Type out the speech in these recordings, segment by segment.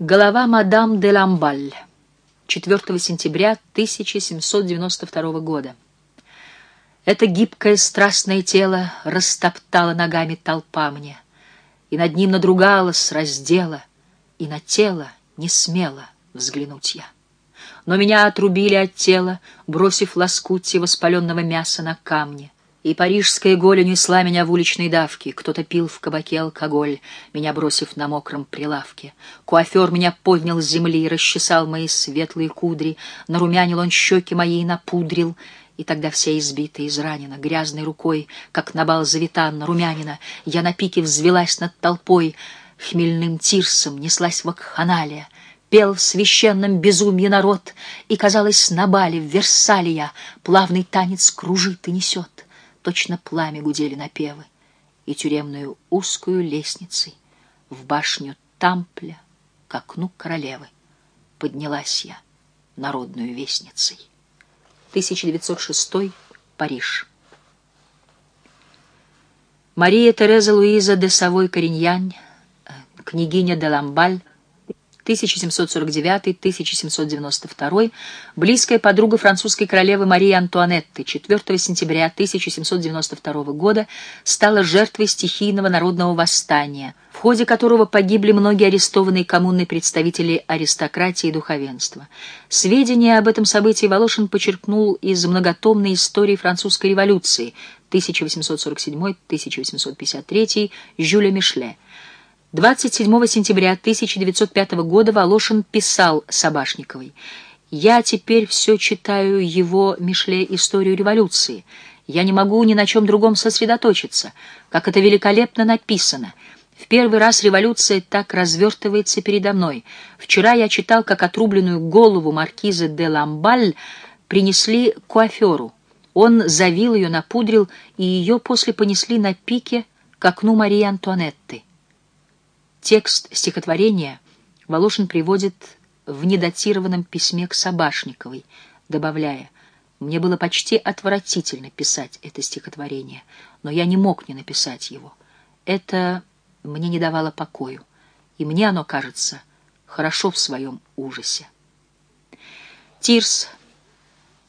Голова мадам де Ламбаль. 4 сентября 1792 года. Это гибкое страстное тело растоптало ногами толпа мне, и над ним надругалась раздела, и на тело не смело взглянуть я. Но меня отрубили от тела, бросив лоскутье воспаленного мяса на камне. И парижская голь несла меня в уличной давке. Кто-то пил в кабаке алкоголь, меня бросив на мокром прилавке. Куафер меня поднял с земли, расчесал мои светлые кудри, нарумянил он щеки мои и напудрил. И тогда вся избита, изранена, грязной рукой, как на бал завитан, румянина, я на пике взвелась над толпой, хмельным тирсом неслась вакханалия, пел в священном безумье народ, и, казалось, на бале в Версале плавный танец кружит и несет точно пламя гудели напевы, и тюремную узкую лестницей в башню Тампля к окну королевы поднялась я народную вестницей. 1906 Париж. Мария Тереза Луиза де Савой Кореньянь, э, княгиня де Ламбаль, 1749-1792, близкая подруга французской королевы Марии Антуанетты, 4 сентября 1792 года стала жертвой стихийного народного восстания, в ходе которого погибли многие арестованные коммунные представители аристократии и духовенства. Сведения об этом событии Волошин почерпнул из многотомной истории французской революции 1847-1853 Жюля Мишле, 27 сентября 1905 года Волошин писал Собашниковой «Я теперь все читаю его Мишле историю революции. Я не могу ни на чем другом сосредоточиться, как это великолепно написано». В первый раз революция так развертывается передо мной. Вчера я читал, как отрубленную голову маркиза де Ламбаль принесли куаферу. Он завил ее, напудрил, и ее после понесли на пике к окну Марии Антуанетты. Текст стихотворения Волошин приводит в недатированном письме к Собашниковой, добавляя «Мне было почти отвратительно писать это стихотворение, но я не мог не написать его. Это мне не давало покою, и мне оно кажется хорошо в своем ужасе». Тирс.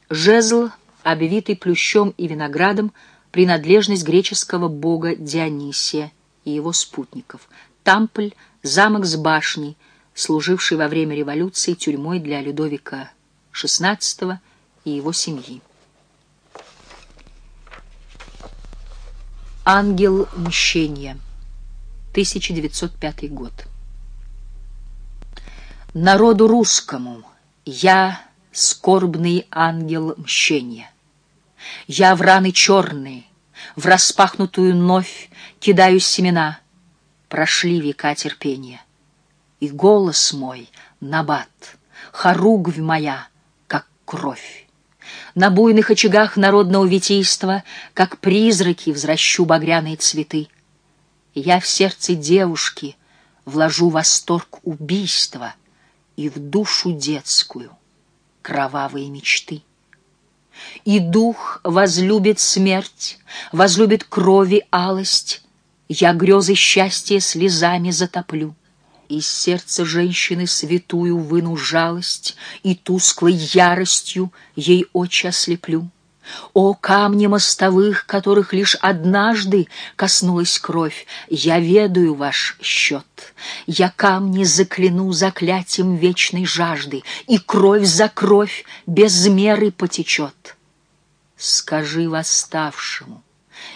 Жезл, обвитый плющом и виноградом, принадлежность греческого бога Дионисия и его спутников — Тампль — замок с башней, служивший во время революции тюрьмой для Людовика XVI и его семьи. Ангел мщения. 1905 год. Народу русскому я скорбный ангел мщения. Я в раны черные, в распахнутую новь кидаю семена — прошли века терпения. И голос мой, набат, хоругвь моя, как кровь. На буйных очагах народного витийства, как призраки, взращу багряные цветы. Я в сердце девушки вложу восторг убийства и в душу детскую кровавые мечты. И дух возлюбит смерть, возлюбит крови алость, я грезы счастья слезами затоплю. Из сердца женщины святую выну жалость И тусклой яростью ей очи ослеплю. О, камни мостовых, которых лишь однажды коснулась кровь, Я ведаю ваш счет. Я камни закляну заклятием вечной жажды, И кровь за кровь без меры потечет. Скажи восставшему,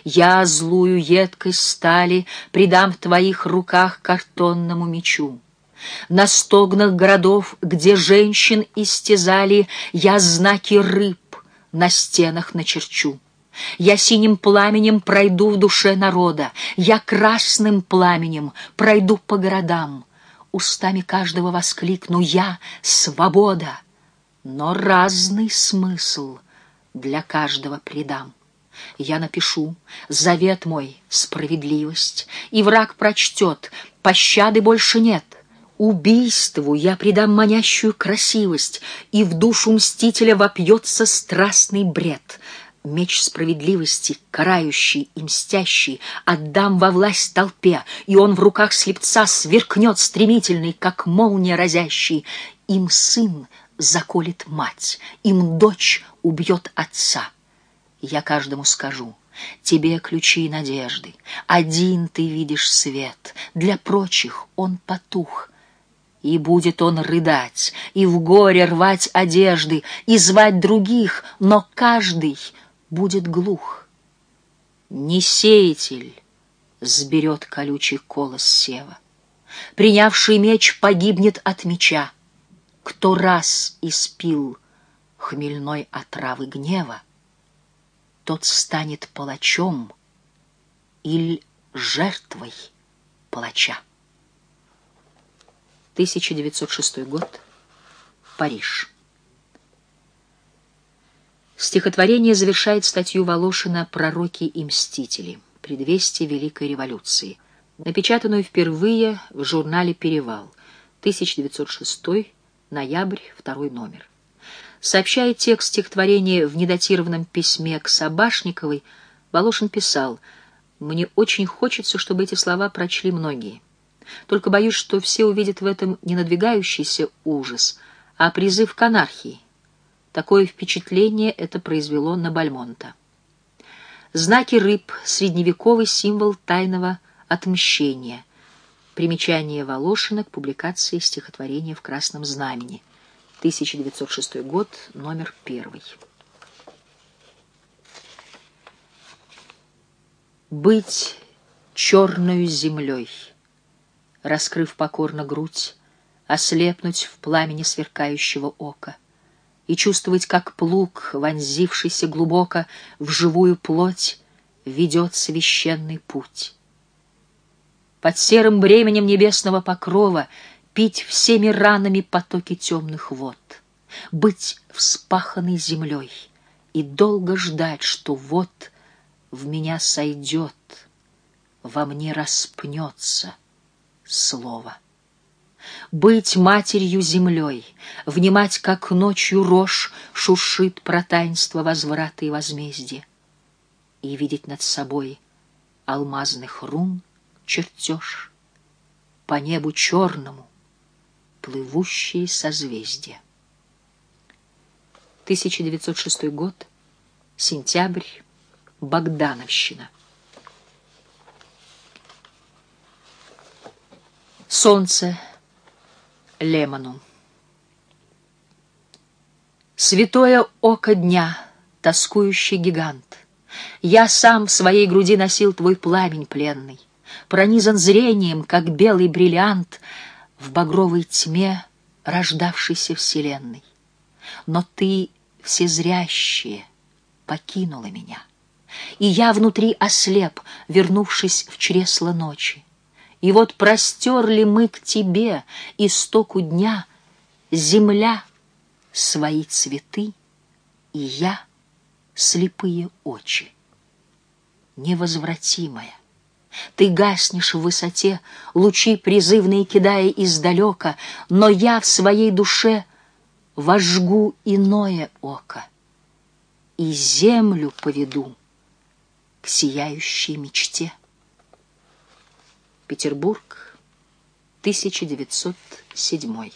я злую едкость стали Придам в твоих руках картонному мечу. На стогнах городов, где женщин истязали, Я знаки рыб на стенах начерчу. Я синим пламенем пройду в душе народа, Я красным пламенем пройду по городам. Устами каждого воскликну «Я — свобода!» Но разный смысл для каждого придам. Я напишу завет мой, справедливость, и враг прочтет, пощады больше нет. Убийству я придам манящую красивость, и в душу мстителя вопьется страстный бред. Меч справедливости, карающий и мстящий, Отдам во власть толпе, и он в руках слепца Сверкнет стремительный, как молния разящий. Им сын заколет мать, им дочь убьет отца. Я каждому скажу, тебе ключи надежды, Один ты видишь свет, для прочих он потух. И будет он рыдать, и в горе рвать одежды, И звать других, но каждый — будет глух. Не сеятель сберет колючий колос сева. Принявший меч погибнет от меча. Кто раз испил хмельной отравы гнева, Тот станет палачом или жертвой палача. 1906 год. Париж. Стихотворение завершает статью Волошина «Пророки и мстители. Предвестие Великой революции», напечатанную впервые в журнале «Перевал», 1906, ноябрь, второй номер. Сообщая текст стихотворения в недатированном письме к Собашниковой, Волошин писал «Мне очень хочется, чтобы эти слова прочли многие. Только боюсь, что все увидят в этом не надвигающийся ужас, а призыв к анархии» Такое впечатление это произвело на Бальмонта. Знаки рыб — средневековый символ тайного отмщения. Примечание Волошина к публикации стихотворения в «Красном знамени». 1906 год, номер первый. Быть черною землей, раскрыв покорно грудь, ослепнуть в пламени сверкающего ока — и чувствовать, как плуг, вонзившийся глубоко в живую плоть, ведет священный путь. Под серым бременем небесного покрова пить всеми ранами потоки темных вод, быть вспаханной землей и долго ждать, что вот в меня сойдет, во мне распнется слово. Быть матерью землей, внимать, как ночью рожь шуршит про таинство возврата и возмездия, и видеть над собой алмазных рун чертеж, по небу черному плывущие созвездия. 1906 год, сентябрь, Богдановщина. Солнце Лемону. Святое око дня, тоскующий гигант, Я сам в своей груди носил твой пламень пленный, Пронизан зрением, как белый бриллиант В багровой тьме рождавшейся вселенной. Но ты, всезрящее, покинула меня, И я внутри ослеп, вернувшись в чресло ночи. И вот простерли мы к тебе истоку дня, Земля свои цветы, и я слепые очи. Невозвратимая, ты гаснешь в высоте, лучи призывные кидая издалека, но я в своей душе вожгу иное око и землю поведу к сияющей мечте. Петербург, 1907